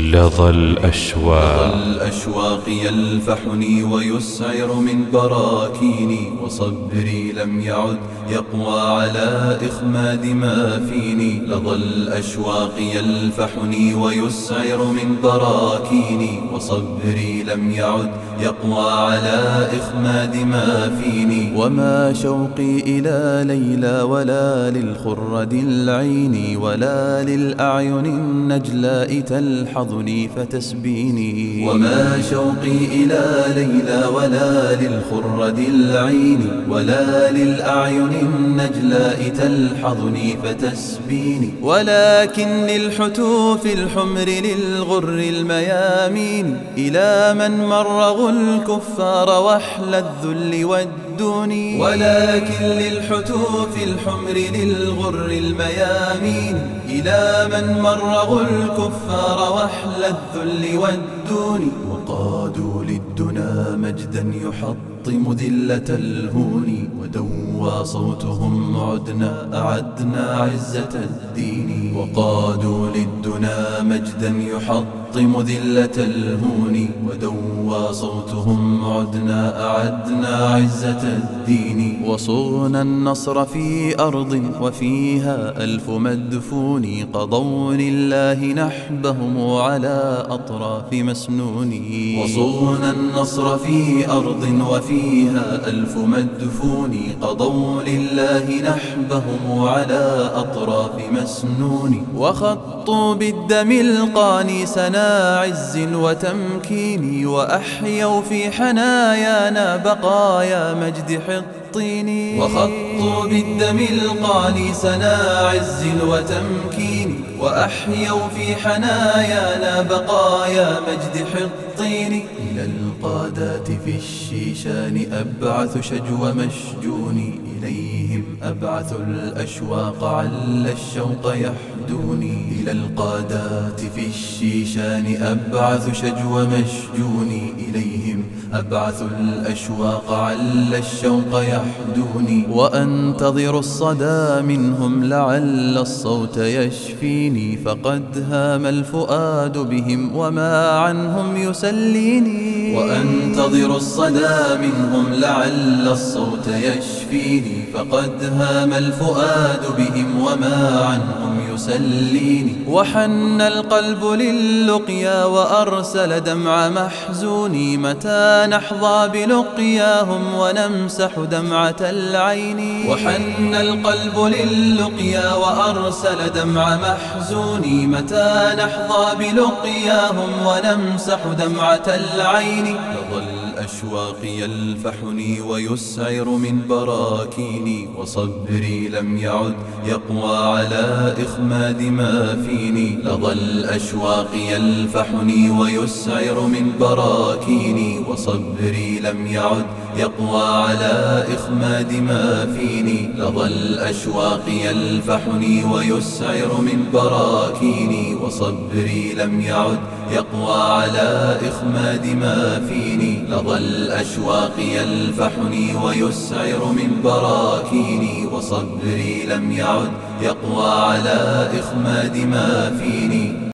لظى الأشواق. الأشواق يلفحني ويسعر من براكيني وصبري لم يعد يقوى على إخماد ما فيني. لظى الأشواق يلفحني ويسعر من براكيني وصبري لم يعد يقوى على إخماد ما فيني. وما شوقي إلى ليلى ولا للخرد العين ولا للأعين النجلاء تلحظني فتسبيني. وما شوقي إلى ليلى ولا للخرد العين ولا للأعين النجلاء تلحظني فتسبيني. ولكن للحتوف الحمر للغر الميامين إلى من مرغوا الكفار وحل الذل والدون ولكن للحتوف الحمر للغر الميامين. إلى من مرغوا الكفار وحل الذل والدون. وقادوا للدنا مجدا يحطم ذلة الهون. ودوى صوتهم عدنا أعدنا عزة الدين. وقادوا للدنا مجدا يحطم ذلة الهون. ودوى صوتهم عدنا أعدنا عزة الدين وصغنا النصر في أرض وفيها ألف مدفون قضوا لله نحبهم على أطراف مسنون وصغنا النصر في أرض وفيها ألف مدفون قضوا لله نحبهم على أطراف مسنون وخطوا بالدم القاني سنا عز وتمكين وأحيوا في حنايانا بقايا مجد حطين وخطوا بالدم القاني سنا عز وتمكين. وأحيوا في حنايانا بقايا مجد حطين إلى القادات في الشيشان أبعث شجو مشجون إليهم أبعث الأشواق عل الشوق يحدوني إلى القادات في الشيشان أبعث شجو مشجون إليهم أبعث الأشواق عل الشوق يحدوني وأنتظر الصدى منهم لعل الصوت يشفيني فقد هام الفؤاد بهم وما عنهم يسليني وأنتظر الصدى منهم لعل الصوت يشفيني فقد هام الفؤاد بهم وما عنهم يسليني وحن القلب للقيا وأرسل دمع محزوني متى نحظى بلقياهم ونمسح دمعة العين. وحن القلب للقيا وأرسل دمع محزوني متى نحظى بلقياهم ونمسح دمعة العين. لظى الأشواق يلفحني ويسعر من براكيني وصبري لم يعد يقوى على إخماد ما فيني. لظى الأشواق يلفحني ويسعر من براكيني وصبري لم يعد يقوى على إخماد ما فيني. لظى الأشواق يلفحني ويسعر من براكيني وصبري لم يعد يقوى على إخماد ما فيني. لظى الأشواق يلفحني ويسعر من براكيني وصبري لم يعد يقوى على إخماد ما فيني.